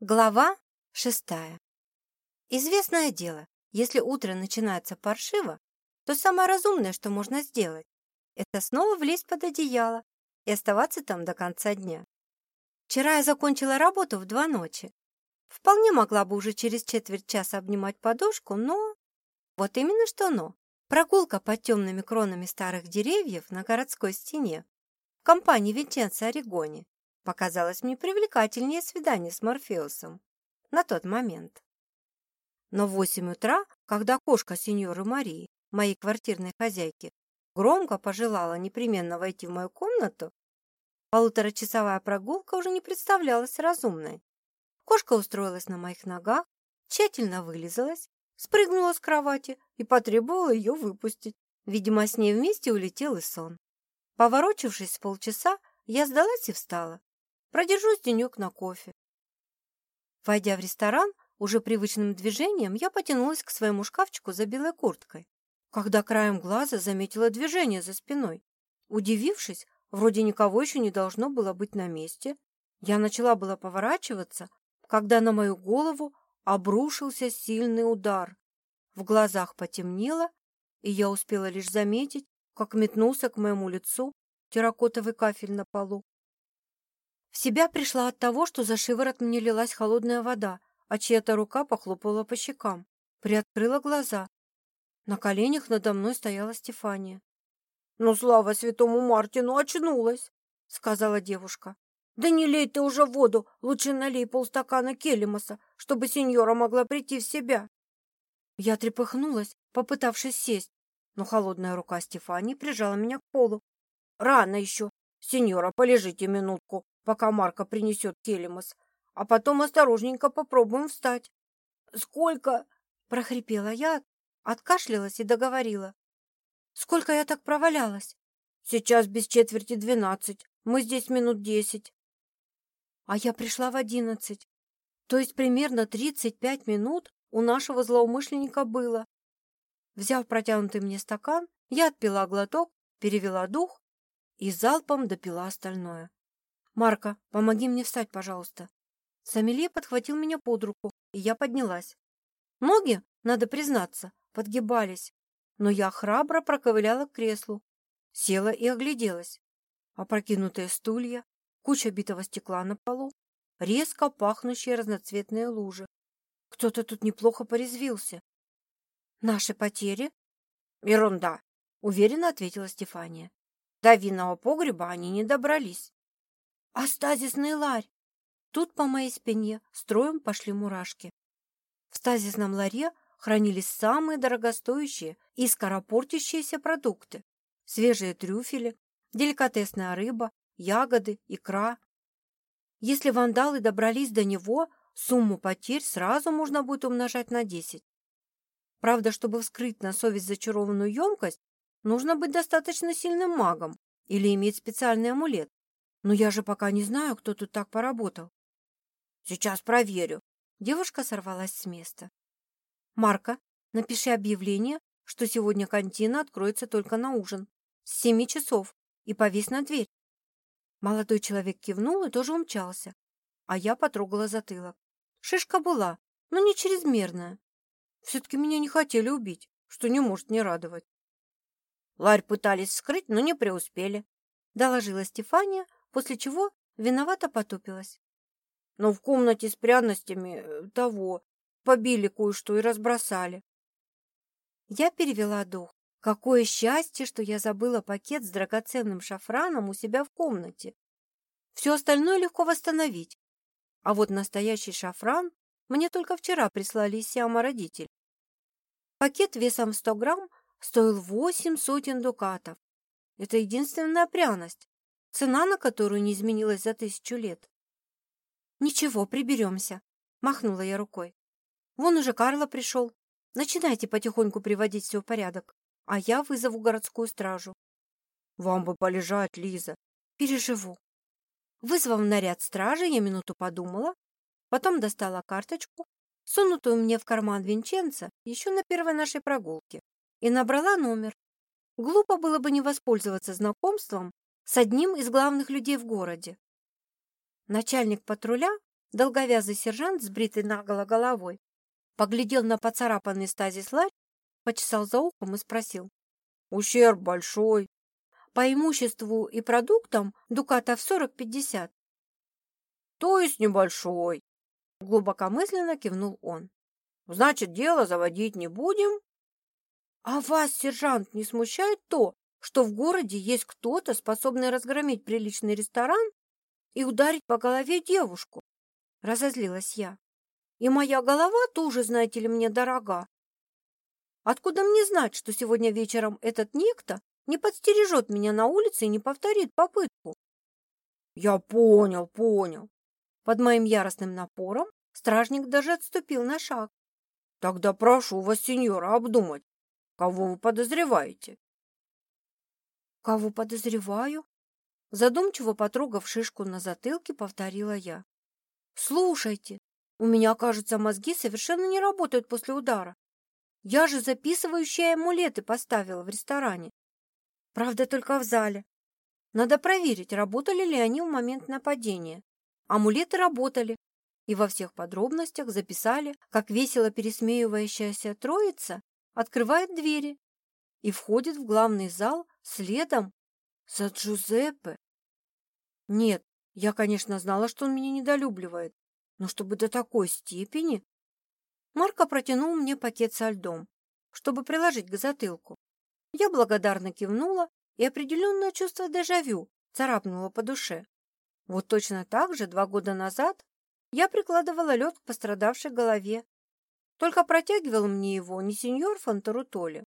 Глава шестая. Известное дело, если утро начинается паршиво, то самое разумное, что можно сделать, это снова влезть под одеяло и оставаться там до конца дня. Вчера я закончила работу в два ночи. Вполне могла бы уже через четверть часа обнимать подушку, но... Вот именно что но. Прогулка под темными кронами старых деревьев на городской стене в компании Винченца Орегони показалось мне привлекательнее свидание с Морфеусом на тот момент. Но в восемь утра, когда кошка сеньоры Марии, моей квартирной хозяйки, громко пожелала непременно войти в мою комнату, полуторачасовая прогулка уже не представлялась разумной. Кошка устроилась на моих ногах, тщательно вылизалась, спрыгнула с кровати и потребовала ее выпустить. Видимо, с ней вместе улетел и сон. Поворочившись полчаса, я сдалась и встала. Продержусь денек на кофе. Войдя в ресторан, уже привычным движением я потянулась к своему шкафчику за белой курткой, когда краем глаза заметила движение за спиной. Удивившись, вроде никого еще не должно было быть на месте, я начала было поворачиваться, когда на мою голову обрушился сильный удар. В глазах потемнело, и я успела лишь заметить, как метнулся к моему лицу терракотовый кафель на полу. В себя пришла от того, что за шиворот мне лилась холодная вода, а чья-то рука похлопала по щекам. Приоткрыла глаза. На коленях надо мной стояла Стефания. «Ну, слава святому Мартину, очнулась!» — сказала девушка. «Да не лей ты уже воду, лучше налей полстакана келемоса, чтобы сеньора могла прийти в себя». Я трепыхнулась, попытавшись сесть, но холодная рука Стефании прижала меня к полу. «Рано еще. Сеньора, полежите минутку, пока Марка принесет келемос, а потом осторожненько попробуем встать. «Сколько?» — прохрипела я, откашлялась и договорила. «Сколько я так провалялась?» «Сейчас без четверти двенадцать. Мы здесь минут десять». А я пришла в одиннадцать. То есть примерно тридцать пять минут у нашего злоумышленника было. Взяв протянутый мне стакан, я отпила глоток, перевела дух и залпом допила остальное. «Марка, помоги мне встать, пожалуйста». Сомелье подхватил меня под руку, и я поднялась. Ноги, надо признаться, подгибались, но я храбро проковыляла к креслу, села и огляделась. Опрокинутые стулья, куча битого стекла на полу, резко пахнущие разноцветные лужи. Кто-то тут неплохо порезвился. «Наши потери?» «Ерунда», — уверенно ответила Стефания. «До винного погреба они не добрались». А стазисный ларь! Тут по моей спине строем пошли мурашки. В стазисном ларе хранились самые дорогостоящие и скоропортящиеся продукты. Свежие трюфели, деликатесная рыба, ягоды, икра. Если вандалы добрались до него, сумму потерь сразу можно будет умножать на 10. Правда, чтобы вскрыть на совесть зачарованную емкость, нужно быть достаточно сильным магом или иметь специальный амулет. Но я же пока не знаю, кто тут так поработал. Сейчас проверю. Девушка сорвалась с места. Марка, напиши объявление, что сегодня кантина откроется только на ужин. С семи часов. И повесь на дверь. Молодой человек кивнул и тоже умчался. А я потрогала затылок. Шишка была, но не чрезмерная. Все-таки меня не хотели убить, что не может не радовать. Ларь пытались скрыть, но не преуспели. Доложила Стефания, после чего виновато потупилась. Но в комнате с пряностями э, того побили кое-что и разбросали. Я перевела дух. Какое счастье, что я забыла пакет с драгоценным шафраном у себя в комнате. Все остальное легко восстановить. А вот настоящий шафран мне только вчера прислали из Сиама родитель. Пакет весом в 100 грамм стоил восемь сотен дукатов. Это единственная пряность, цена на которую не изменилась за тысячу лет. «Ничего, приберемся», — махнула я рукой. «Вон уже Карло пришел. Начинайте потихоньку приводить все в порядок, а я вызову городскую стражу». «Вам бы полежать, Лиза». «Переживу». Вызвав наряд стражи, я минуту подумала, потом достала карточку, сунутую мне в карман Винченца еще на первой нашей прогулке, и набрала номер. Глупо было бы не воспользоваться знакомством с одним из главных людей в городе. Начальник патруля Долговязый сержант с бритой наголо головой поглядел на поцарапанный стазис ларь, почесал за ухом и спросил. «Ущерб большой. По имуществу и продуктам дукатов сорок-пятьдесят». «То есть небольшой», — глубокомысленно кивнул он. «Значит, дело заводить не будем?» «А вас, сержант, не смущает то, что в городе есть кто-то, способный разгромить приличный ресторан и ударить по голове девушку?» Разозлилась я. «И моя голова тоже, знаете ли, мне дорога. Откуда мне знать, что сегодня вечером этот некто не подстережет меня на улице и не повторит попытку?» «Я понял, понял». Под моим яростным напором стражник даже отступил на шаг. «Тогда прошу вас, сеньора, обдумать, кого вы подозреваете?» «Кого подозреваю?» Задумчиво потрогав шишку на затылке, повторила я. «Слушайте, у меня, кажется, мозги совершенно не работают после удара. Я же записывающие амулеты поставила в ресторане. Правда, только в зале. Надо проверить, работали ли они в момент нападения. Амулеты работали, и во всех подробностях записали, как весело пересмеивающаяся троица открывает двери и входит в главный зал следом за Джузеппе. Нет, я, конечно, знала, что он меня недолюбливает, но чтобы до такой степени... Марко протянул мне пакет со льдом, чтобы приложить к затылку. Я благодарно кивнула, и определенное чувство дежавю царапнуло по душе. Вот точно так же два года назад я прикладывала лед к пострадавшей голове. Только протягивал мне его не сеньор Фонтарутоли,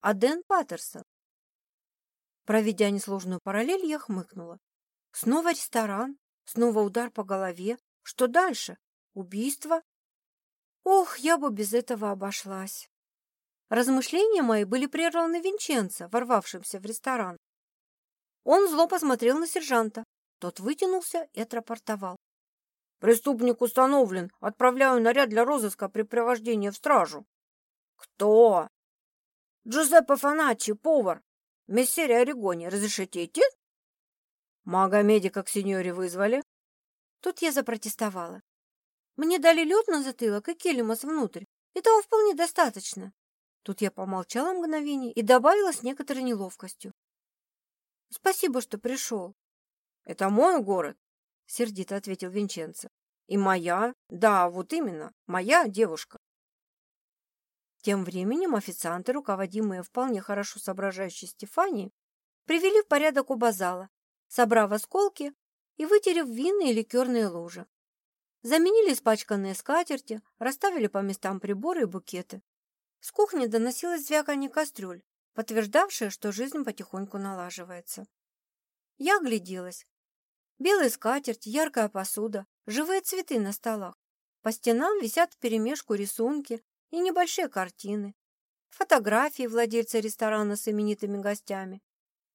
а Дэн Паттерсон. Проведя несложную параллель, я хмыкнула. Снова ресторан, снова удар по голове. Что дальше? Убийство? Ох, я бы без этого обошлась. Размышления мои были прерваны Винченцо, ворвавшимся в ресторан. Он зло посмотрел на сержанта. Тот вытянулся и отрапортовал. «Преступник установлен. Отправляю наряд для розыска при привождении в стражу». «Кто?» «Джузеппе Фаначи, повар. Мессере Орегоне, разрешите идти?» «Мага-медика к сеньоре вызвали?» Тут я запротестовала. Мне дали лед на затылок и келемас внутрь. Этого вполне достаточно. Тут я помолчала мгновение и добавила с некоторой неловкостью. Спасибо, что пришел. Это мой город, сердито ответил Винченцо. И моя, да, вот именно, моя девушка. Тем временем официанты, руководимые вполне хорошо соображающей Стефанией, привели в порядок оба зала, собрав осколки и вытерев винные и ликерные лужи. Заменили испачканные скатерти, расставили по местам приборы и букеты. С кухни доносилось звяканье кастрюль, подтверждавшее, что жизнь потихоньку налаживается. Я огляделась. Белые скатерти, яркая посуда, живые цветы на столах. По стенам висят вперемешку рисунки, и небольшие картины, фотографии владельца ресторана с именитыми гостями,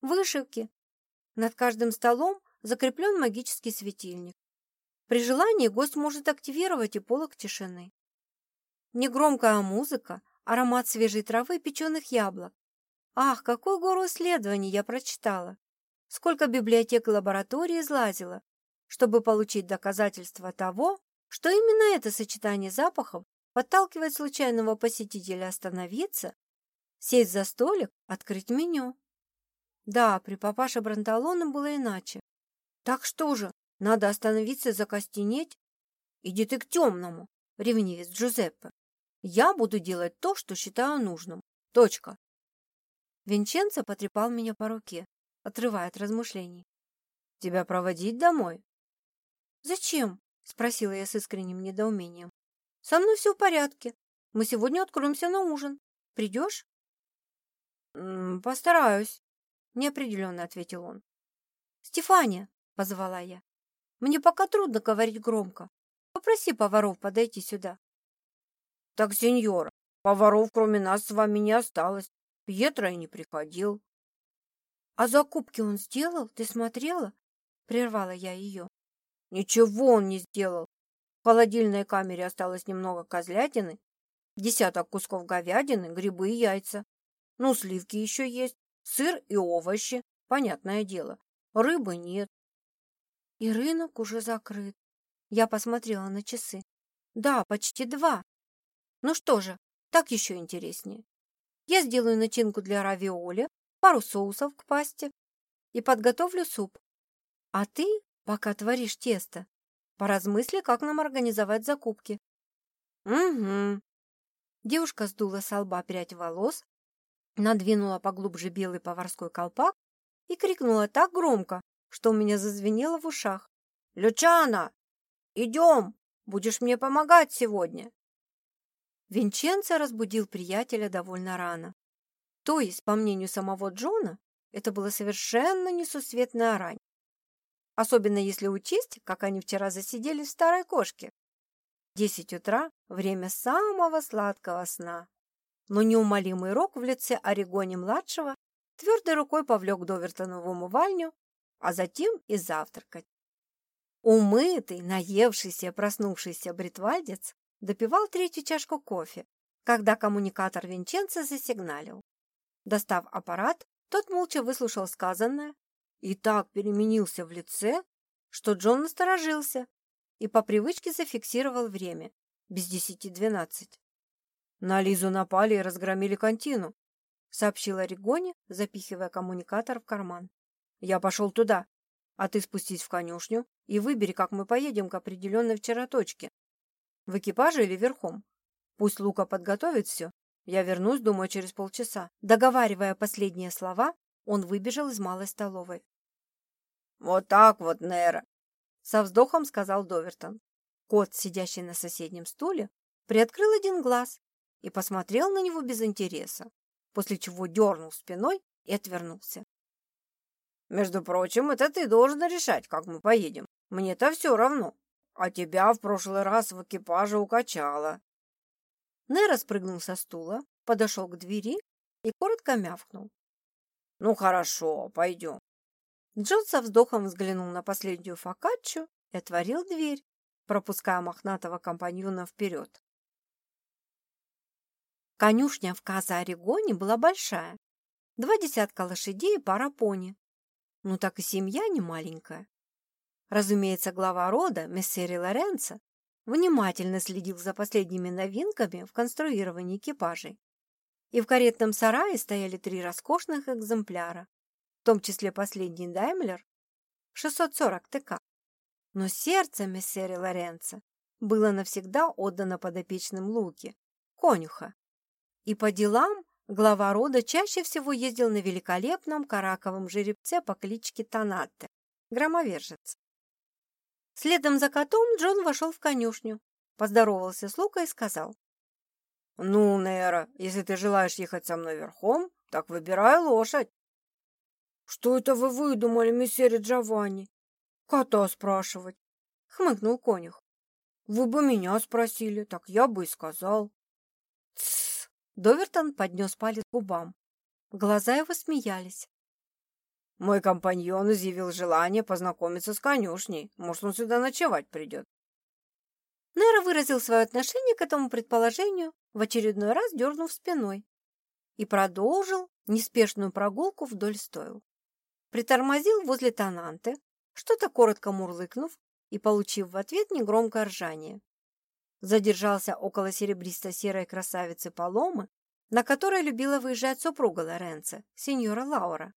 вышивки. Над каждым столом закреплен магический светильник. При желании гость может активировать и полок тишины. Негромкая музыка, аромат свежей травы и печеных яблок. Ах, какую гору исследований я прочитала! Сколько библиотек и лабораторий излазила, чтобы получить доказательства того, что именно это сочетание запахов подталкивать случайного посетителя остановиться, сесть за столик, открыть меню. Да, при папаше Бранталоне было иначе. Так что же, надо остановиться закостенеть? Иди ты к темному, ревнивец Джузеппе. Я буду делать то, что считаю нужным. Точка. Винченцо потрепал меня по руке, отрывая от размышлений. Тебя проводить домой? Зачем? Спросила я с искренним недоумением. Со мной все в порядке. Мы сегодня откроемся на ужин. Придешь? Постараюсь, неопределенно ответил он. Стефания, позвала я. Мне пока трудно говорить громко. Попроси поваров подойти сюда. Так, сеньора, поваров кроме нас с вами не осталось. Пьетро и не приходил. А закупки он сделал? Ты смотрела? Прервала я ее. Ничего он не сделал холодильной камере осталось немного козлятины, десяток кусков говядины, грибы и яйца. Ну, сливки еще есть, сыр и овощи, понятное дело. Рыбы нет. И рынок уже закрыт. Я посмотрела на часы. Да, почти два. Ну что же, так еще интереснее. Я сделаю начинку для равиоли, пару соусов к пасте и подготовлю суп. А ты, пока творишь тесто, поразмысли, как нам организовать закупки. Угу. Девушка сдула с лба прядь волос, надвинула поглубже белый поварской колпак и крикнула так громко, что у меня зазвенело в ушах. «Лючана, идем! Будешь мне помогать сегодня!» Винченцо разбудил приятеля довольно рано. То есть, по мнению самого Джона, это было совершенно несусветная рань. Особенно если учесть, как они вчера засидели в старой кошке. Десять утра – время самого сладкого сна. Но неумолимый рок в лице Орегони-младшего твердой рукой повлек Довертона в умывальню, а затем и завтракать. Умытый, наевшийся, проснувшийся бритвальдец допивал третью чашку кофе, когда коммуникатор Винченца засигналил. Достав аппарат, тот молча выслушал сказанное и так переменился в лице, что Джон насторожился и по привычке зафиксировал время без десяти двенадцать. На Лизу напали и разгромили контину, сообщила Ригони, запихивая коммуникатор в карман. Я пошел туда, а ты спустись в конюшню и выбери, как мы поедем к определенной вчера точке. В экипаже или верхом? Пусть Лука подготовит все. Я вернусь, думаю, через полчаса. Договаривая последние слова, он выбежал из малой столовой. «Вот так вот, Нера!» Со вздохом сказал Довертон. Кот, сидящий на соседнем стуле, приоткрыл один глаз и посмотрел на него без интереса, после чего дернул спиной и отвернулся. «Между прочим, это ты должен решать, как мы поедем. Мне-то все равно. А тебя в прошлый раз в экипаже укачало. Нера спрыгнул со стула, подошел к двери и коротко мявкнул. Ну хорошо, пойдем. Джон со вздохом взглянул на последнюю фокаччу и отворил дверь, пропуская мохнатого компаньона вперед. Конюшня в Каза-Орегоне была большая. Два десятка лошадей и пара пони. Ну так и семья не маленькая. Разумеется, глава рода, мессери Лоренцо, внимательно следил за последними новинками в конструировании экипажей. И в каретном сарае стояли три роскошных экземпляра, в том числе последний Даймлер 640 ТК. Но сердце мессери Лоренцо было навсегда отдано подопечным Луки, конюха. И по делам глава рода чаще всего ездил на великолепном караковом жеребце по кличке Танатте, громовержец. Следом за котом Джон вошел в конюшню, поздоровался с Лукой и сказал. «Ну, Нера, если ты желаешь ехать со мной верхом, так выбирай лошадь». «Что это вы выдумали, месье Джованни?» «Кота спрашивать», — хмыкнул конюх. «Вы бы меня спросили, так я бы и сказал». «Тссс!» — Довертон поднес палец к губам. Глаза его смеялись. Мой компаньон изъявил желание познакомиться с конюшней. Может, он сюда ночевать придет. Нера выразил свое отношение к этому предположению, в очередной раз дернув спиной, и продолжил неспешную прогулку вдоль стоил. Притормозил возле Тананты, что-то коротко мурлыкнув и получив в ответ негромкое ржание. Задержался около серебристо-серой красавицы Паломы, на которой любила выезжать супруга Лоренцо, сеньора Лаура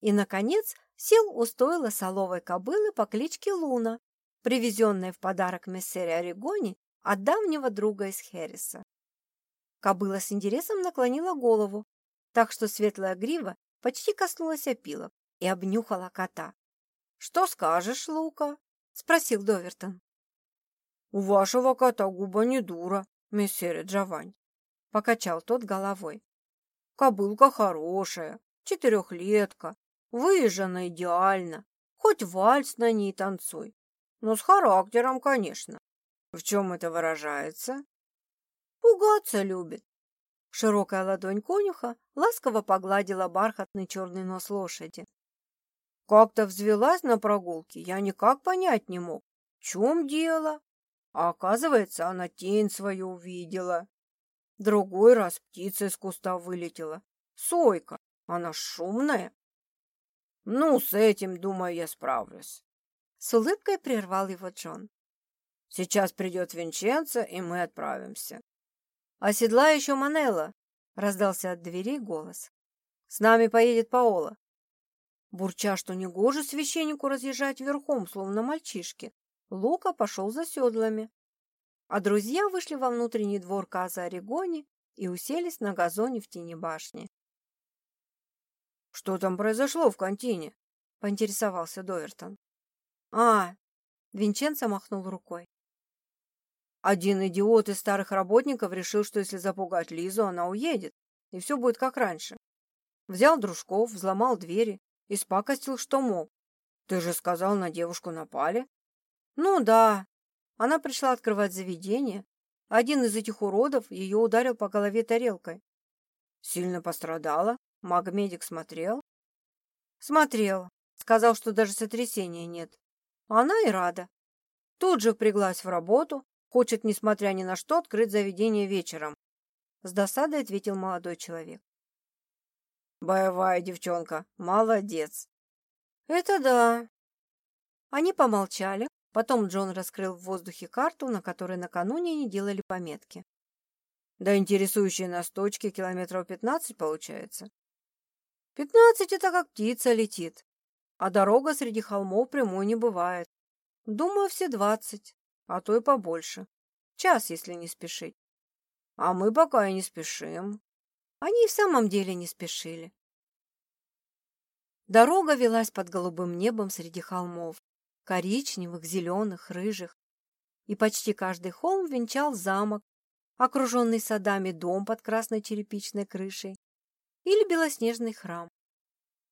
и, наконец, сел у стойла соловой кобылы по кличке Луна, привезенной в подарок мессере Орегони от давнего друга из Херриса. Кобыла с интересом наклонила голову, так что светлая грива почти коснулась опилок и обнюхала кота. «Что скажешь, Лука?» — спросил Довертон. «У вашего кота губа не дура, мессере Джавань», — покачал тот головой. «Кобылка хорошая, четырехлетка, Выезжена идеально. Хоть вальс на ней танцуй. Но с характером, конечно. В чем это выражается? Пугаться любит. Широкая ладонь конюха ласково погладила бархатный черный нос лошади. Как-то взвелась на прогулке, я никак понять не мог, в чем дело. А оказывается, она тень свою увидела. Другой раз птица из куста вылетела. Сойка, она шумная, ну, с этим, думаю, я справлюсь. С улыбкой прервал его Джон. Сейчас придет Винченцо, и мы отправимся. «Оседла еще Манелла!» — раздался от дверей голос. «С нами поедет Паола». Бурча, что негоже священнику разъезжать верхом, словно мальчишки, Лука пошел за седлами. А друзья вышли во внутренний двор Каза Орегони и уселись на газоне в тени башни. «Что там произошло в контине?» — поинтересовался Довертон. «А!» — Винченцо махнул рукой. Один идиот из старых работников решил, что если запугать Лизу, она уедет, и все будет как раньше. Взял дружков, взломал двери и спакостил, что мог. Ты же сказал, на девушку напали? Ну да. Она пришла открывать заведение. Один из этих уродов ее ударил по голове тарелкой. Сильно пострадала? Магмедик смотрел? Смотрел. Сказал, что даже сотрясения нет. Она и рада. Тут же впряглась в работу, Хочет, несмотря ни на что, открыть заведение вечером. С досадой ответил молодой человек. Боевая девчонка. Молодец. Это да. Они помолчали. Потом Джон раскрыл в воздухе карту, на которой накануне они делали пометки. Да интересующие нас точки километров пятнадцать получается. Пятнадцать — это как птица летит. А дорога среди холмов прямой не бывает. Думаю, все двадцать а то и побольше. Час, если не спешить. А мы пока и не спешим. Они и в самом деле не спешили. Дорога велась под голубым небом среди холмов, коричневых, зеленых, рыжих. И почти каждый холм венчал замок, окруженный садами дом под красной черепичной крышей или белоснежный храм.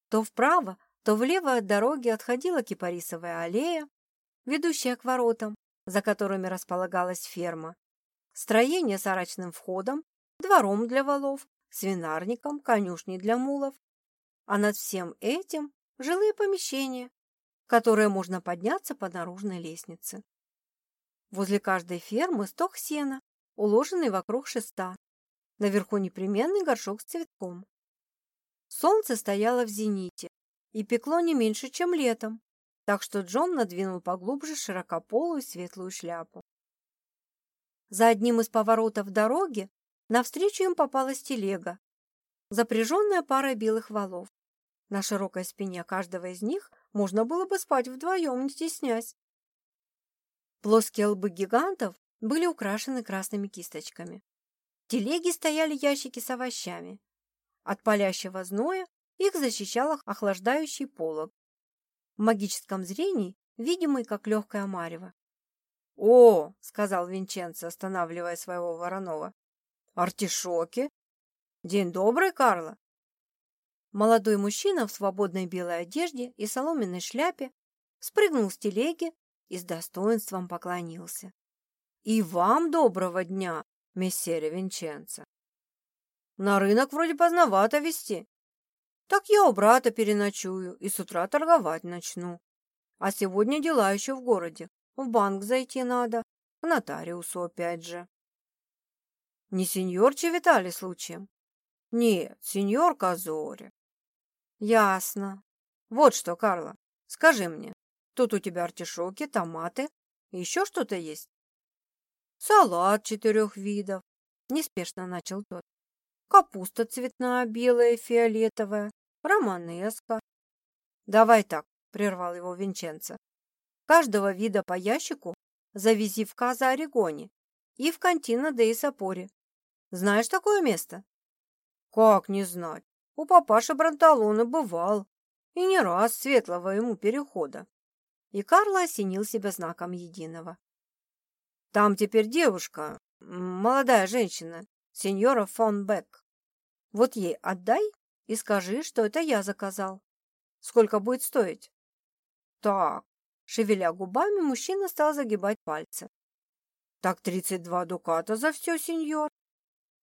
То вправо, то влево от дороги отходила кипарисовая аллея, ведущая к воротам, за которыми располагалась ферма, строение с арочным входом, двором для волов, свинарником, конюшней для мулов. А над всем этим жилые помещения, в которые можно подняться по наружной лестнице. Возле каждой фермы сток сена, уложенный вокруг шеста. Наверху непременный горшок с цветком. Солнце стояло в зените и пекло не меньше, чем летом, так что Джон надвинул поглубже широкополую светлую шляпу. За одним из поворотов дороги навстречу им попалась телега, запряженная парой белых валов. На широкой спине каждого из них можно было бы спать вдвоем, не стеснясь. Плоские лбы гигантов были украшены красными кисточками. В телеге стояли ящики с овощами. От палящего зноя их защищал охлаждающий полог, в магическом зрении видимый, как легкое марево. «О!» — сказал Винченцо, останавливая своего Воронова. «Артишоки! День добрый, Карло!» Молодой мужчина в свободной белой одежде и соломенной шляпе спрыгнул с телеги и с достоинством поклонился. «И вам доброго дня, мессере Винченцо!» «На рынок вроде поздновато вести. Так я у брата переночую и с утра торговать начну. А сегодня дела еще в городе. В банк зайти надо, к нотариусу опять же. Не сеньор Чевитали случаем? Нет, сеньор Казори. Ясно. Вот что, Карла, скажи мне, тут у тебя артишоки, томаты, еще что-то есть? Салат четырех видов, неспешно начал тот. Капуста цветная, белая фиолетовая, романеска. Давай так, прервал его Винченцо. Каждого вида по ящику завези в Каза Орегоне и в Кантино де Сапоре. Знаешь такое место? Как не знать? У папаши Бранталона бывал. И не раз светлого ему перехода. И Карло осенил себя знаком единого. Там теперь девушка, молодая женщина, сеньора фон Бек. Вот ей отдай и скажи, что это я заказал. Сколько будет стоить? Так, шевеля губами, мужчина стал загибать пальцы. Так тридцать два дуката за все, сеньор.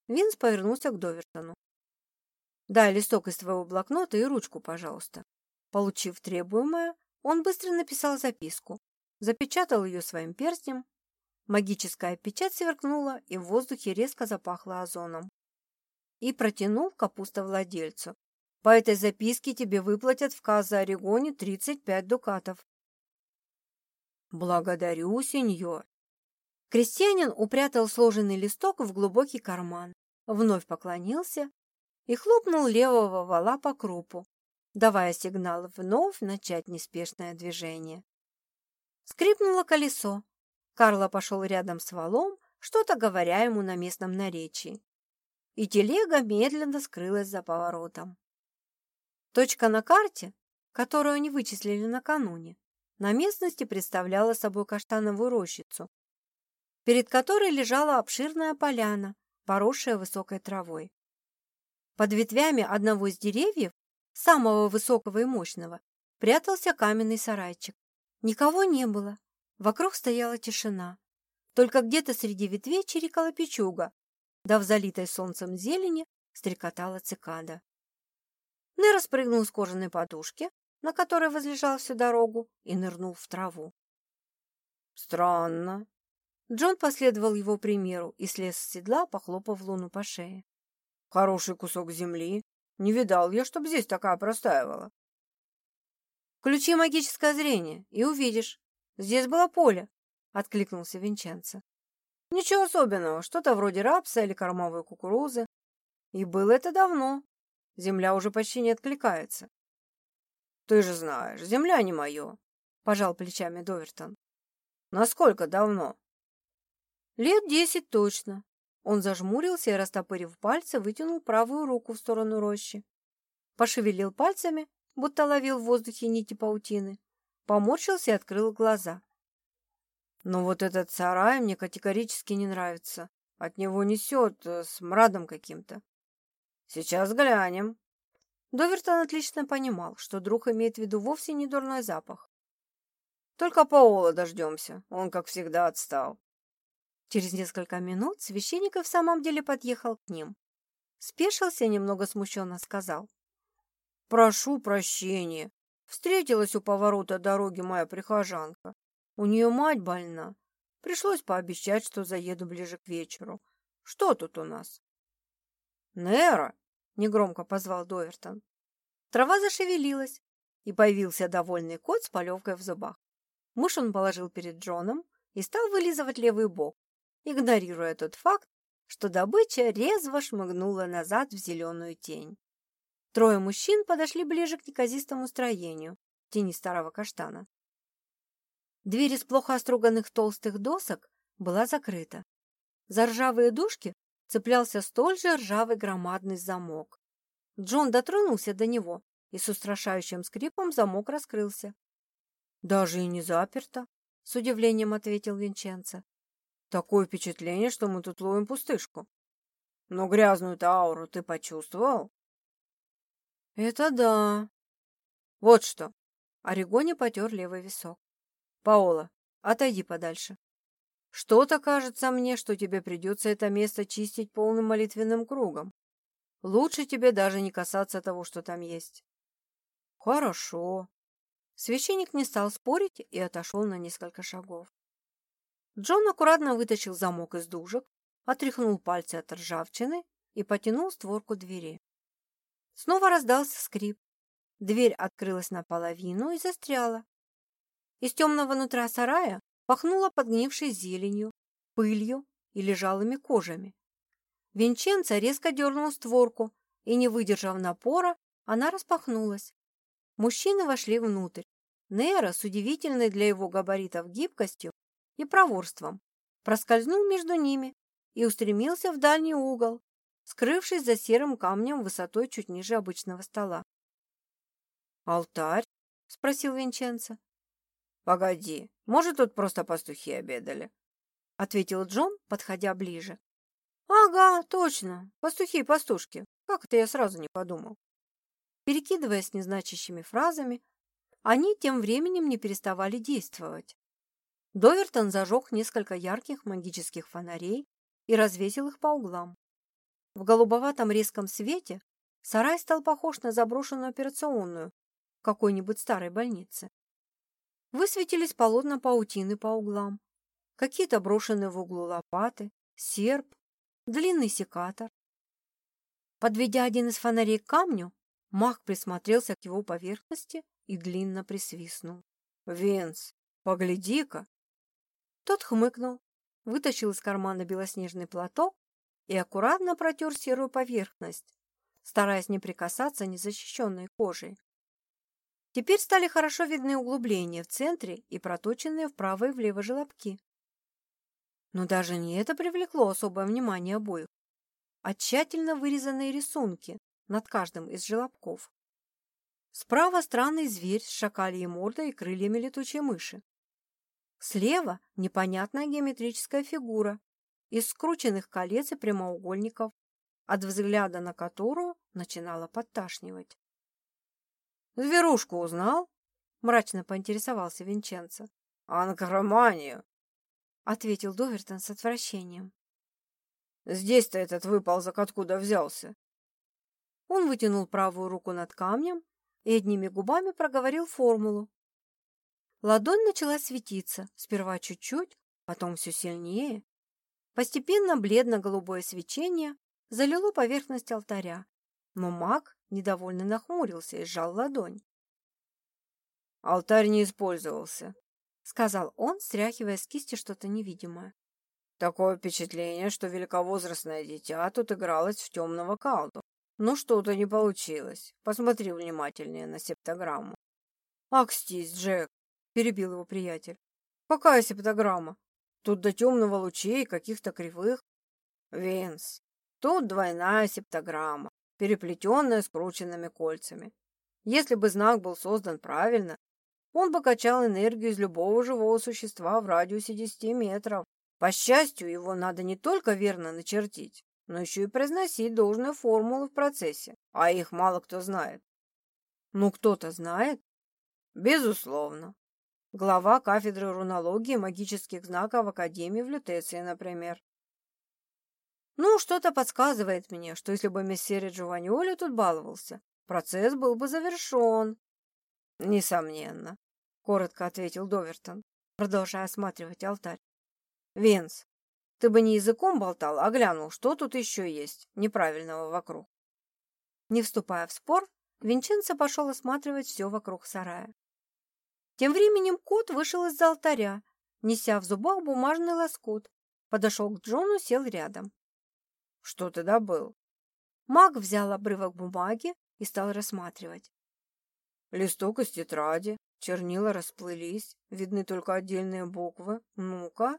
Винс повернулся к Довертону. Дай листок из твоего блокнота и ручку, пожалуйста. Получив требуемое, он быстро написал записку, запечатал ее своим перстнем. Магическая печать сверкнула, и в воздухе резко запахло озоном и протянул капустовладельцу. По этой записке тебе выплатят в Каза-Орегоне 35 дукатов. Благодарю, сеньор. Крестьянин упрятал сложенный листок в глубокий карман, вновь поклонился и хлопнул левого вала по крупу, давая сигнал вновь начать неспешное движение. Скрипнуло колесо. Карло пошел рядом с валом, что-то говоря ему на местном наречии. И телега медленно скрылась за поворотом. Точка на карте, которую они вычислили накануне, на местности представляла собой каштановую рощицу, перед которой лежала обширная поляна, поросшая высокой травой. Под ветвями одного из деревьев, самого высокого и мощного, прятался каменный сарайчик. Никого не было. Вокруг стояла тишина. Только где-то среди ветвей чирикала печуга, да в залитой солнцем зелени стрекотала цикада. Нера спрыгнул с кожаной подушки, на которой возлежал всю дорогу, и нырнул в траву. «Странно». Джон последовал его примеру и слез с седла, похлопав луну по шее. Хороший кусок земли. Не видал я, чтоб здесь такая простаивала. Включи магическое зрение и увидишь. Здесь было поле, откликнулся Винченцо. Ничего особенного, что-то вроде рапса или кормовой кукурузы. И было это давно. Земля уже почти не откликается. Ты же знаешь, земля не мое, пожал плечами Довертон. Насколько давно? Лет десять точно. Он зажмурился и, растопырив пальцы, вытянул правую руку в сторону рощи. Пошевелил пальцами, будто ловил в воздухе нити паутины. Поморщился и открыл глаза. «Но вот этот сарай мне категорически не нравится. От него несет э, с мрадом каким-то. Сейчас глянем». Довертон отлично понимал, что друг имеет в виду вовсе не дурной запах. «Только Паола дождемся. Он, как всегда, отстал». Через несколько минут священник и в самом деле подъехал к ним. Спешился и немного смущенно сказал. «Прошу прощения. Встретилась у поворота дороги моя прихожанка. У нее мать больна. Пришлось пообещать, что заеду ближе к вечеру. Что тут у нас?» «Нера!» — негромко позвал Довертон. Трава зашевелилась, и появился довольный кот с полевкой в зубах. Мышь он положил перед Джоном и стал вылизывать левый бок, игнорируя тот факт, что добыча резво шмыгнула назад в зеленую тень. Трое мужчин подошли ближе к неказистому строению, тени старого каштана. Дверь из плохо оструганных толстых досок была закрыта. За ржавые дужки цеплялся столь же ржавый громадный замок. Джон дотронулся до него, и с устрашающим скрипом замок раскрылся. «Даже и не заперто», — с удивлением ответил Винченцо. Такое впечатление, что мы тут ловим пустышку. Но грязную-то ауру ты почувствовал? Это да. Вот что. Орегони потер левый висок. Паола, отойди подальше. Что-то кажется мне, что тебе придется это место чистить полным молитвенным кругом. Лучше тебе даже не касаться того, что там есть. Хорошо. Священник не стал спорить и отошел на несколько шагов. Джон аккуратно вытащил замок из дужек, отряхнул пальцы от ржавчины и потянул створку двери. Снова раздался скрип. Дверь открылась наполовину и застряла. Из темного нутра сарая пахнуло подгнившей зеленью, пылью и лежалыми кожами. Винченцо резко дернул створку, и, не выдержав напора, она распахнулась. Мужчины вошли внутрь. Нейра с удивительной для его габаритов гибкостью и проворством, проскользнул между ними и устремился в дальний угол, скрывшись за серым камнем высотой чуть ниже обычного стола. «Алтарь?» — спросил Винченцо. «Погоди, может, тут просто пастухи обедали?» — ответил Джон, подходя ближе. «Ага, точно, пастухи-пастушки. Как это я сразу не подумал?» Перекидываясь незначащими фразами, они тем временем не переставали действовать. Довертон зажег несколько ярких магических фонарей и развесил их по углам. В голубоватом резком свете сарай стал похож на заброшенную операционную какой-нибудь старой больнице. Высветились полотна паутины по углам, какие-то брошенные в углу лопаты, серп, длинный секатор. Подведя один из фонарей к камню, маг присмотрелся к его поверхности и длинно присвистнул. «Венс, погляди-ка, тот хмыкнул, вытащил из кармана белоснежный платок и аккуратно протер серую поверхность, стараясь не прикасаться незащищенной кожей. Теперь стали хорошо видны углубления в центре и проточенные вправо и влево желобки. Но даже не это привлекло особое внимание обоих, а тщательно вырезанные рисунки над каждым из желобков. Справа странный зверь с шакальей мордой и крыльями летучей мыши. Слева непонятная геометрическая фигура из скрученных колец и прямоугольников, от взгляда на которую начинала подташнивать. «Зверушку узнал?» — мрачно поинтересовался Винченцо. «Анкроманию!» — ответил Довертон с отвращением. «Здесь-то этот выползок откуда взялся?» Он вытянул правую руку над камнем и одними губами проговорил формулу. Ладонь начала светиться, сперва чуть-чуть, потом все сильнее. Постепенно бледно-голубое свечение залило поверхность алтаря, но маг недовольно нахмурился и сжал ладонь. «Алтарь не использовался», — сказал он, стряхивая с кисти что-то невидимое. «Такое впечатление, что великовозрастное дитя тут игралось в темного калду. Но что-то не получилось. Посмотри внимательнее на септограмму». «Акстись, Джек», — перебил его приятель. «Какая септограмма? Тут до темного лучей каких-то кривых». «Винс, тут двойная септограмма переплетенная скрученными кольцами. Если бы знак был создан правильно, он бы качал энергию из любого живого существа в радиусе 10 метров. По счастью, его надо не только верно начертить, но еще и произносить должные формулы в процессе, а их мало кто знает. Ну, кто-то знает? Безусловно. Глава кафедры рунологии магических знаков Академии в Лютеции, например. Ну, что-то подсказывает мне, что если бы мессере Джованьоли тут баловался, процесс был бы завершен. Несомненно, коротко ответил Довертон, продолжая осматривать алтарь. Венс, ты бы не языком болтал, а глянул, что тут еще есть неправильного вокруг. Не вступая в спор, Винченцо пошел осматривать все вокруг сарая. Тем временем кот вышел из-за алтаря, неся в зубах бумажный лоскут, подошел к Джону, сел рядом. Что ты добыл? Маг взял обрывок бумаги и стал рассматривать. Листок из тетради, чернила расплылись, видны только отдельные буквы. Ну-ка.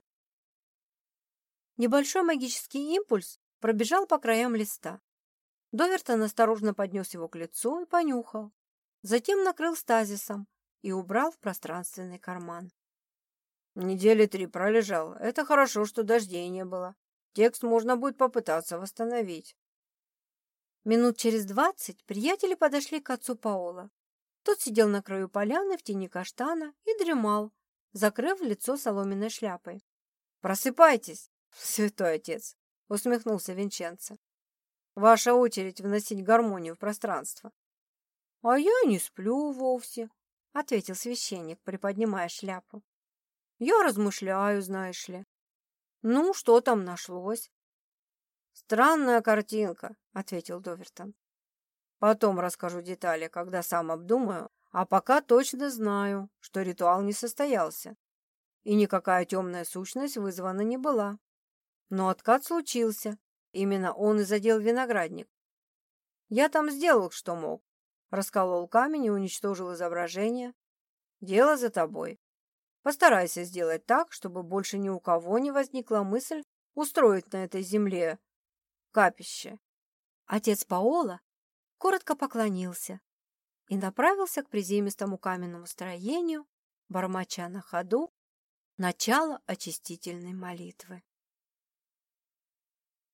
Небольшой магический импульс пробежал по краям листа. Довертон осторожно поднес его к лицу и понюхал. Затем накрыл стазисом и убрал в пространственный карман. Недели три пролежал. Это хорошо, что дождей не было. Текст можно будет попытаться восстановить. Минут через двадцать приятели подошли к отцу Паола. Тот сидел на краю поляны в тени каштана и дремал, закрыв лицо соломенной шляпой. «Просыпайтесь, святой отец!» — усмехнулся Винченцо. «Ваша очередь вносить гармонию в пространство». «А я не сплю вовсе», — ответил священник, приподнимая шляпу. «Я размышляю, знаешь ли. Ну, что там нашлось? Странная картинка, ответил Довертон. Потом расскажу детали, когда сам обдумаю, а пока точно знаю, что ритуал не состоялся, и никакая темная сущность вызвана не была. Но откат случился, именно он и задел виноградник. Я там сделал, что мог. Расколол камень и уничтожил изображение. Дело за тобой. Постарайся сделать так, чтобы больше ни у кого не возникла мысль устроить на этой земле капище. Отец Паола коротко поклонился и направился к приземистому каменному строению, бормоча на ходу начало очистительной молитвы.